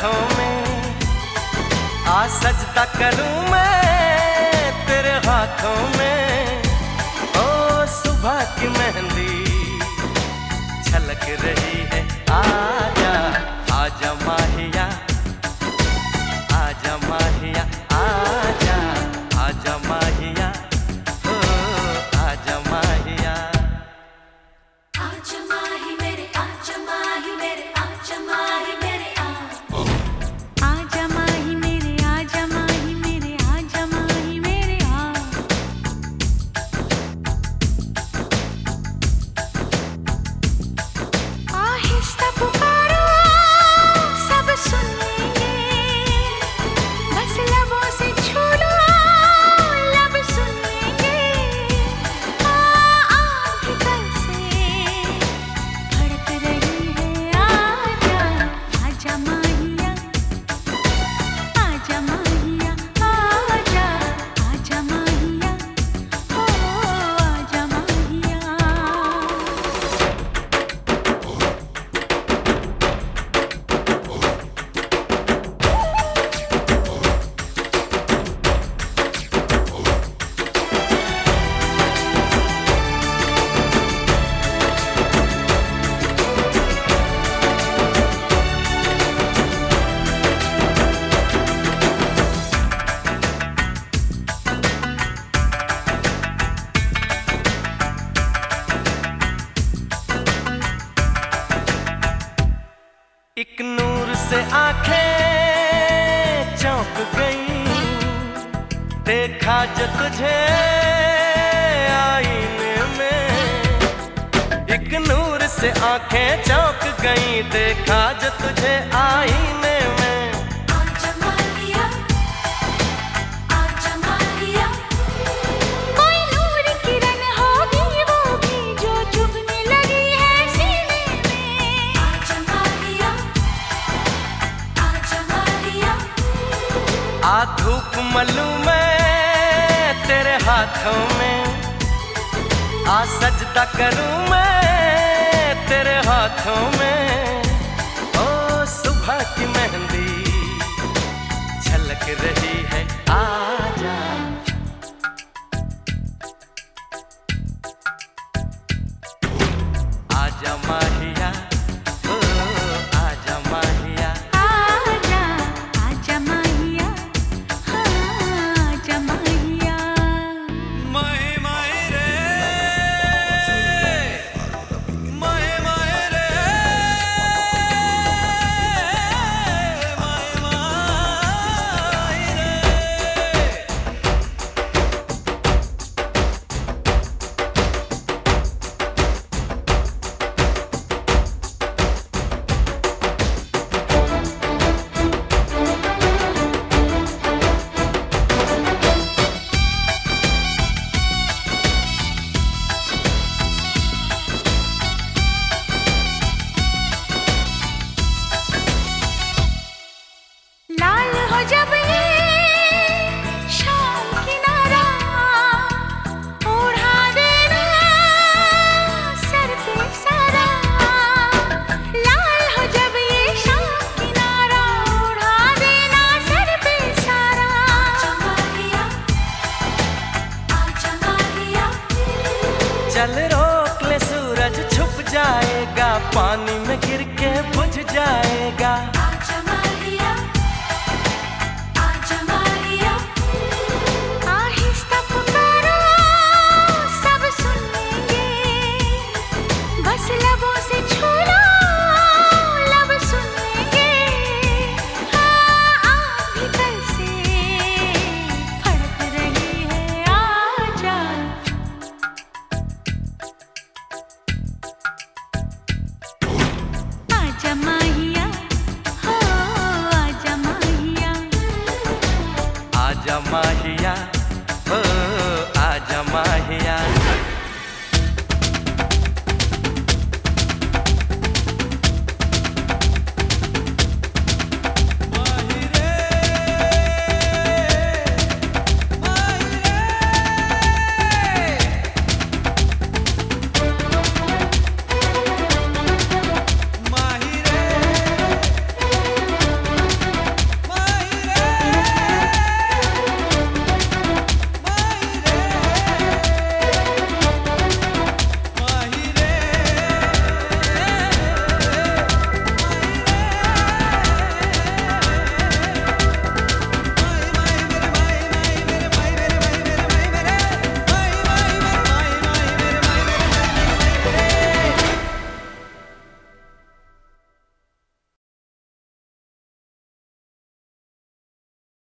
हाथों में आ सजता करूँ मैं तेरे हाथों में। देखा जो तुझे आईने में। एक नूर से आँखें चौंक गई देखा जो तुझे हाथों में आ सजदा करूँ मैं तेरे हाथों में। ओ, सुबह की मेहंदी झलक रही है, आ जल रोक ले सूरज छुप जाएगा पानी में गिर के बुझ जाएगा। my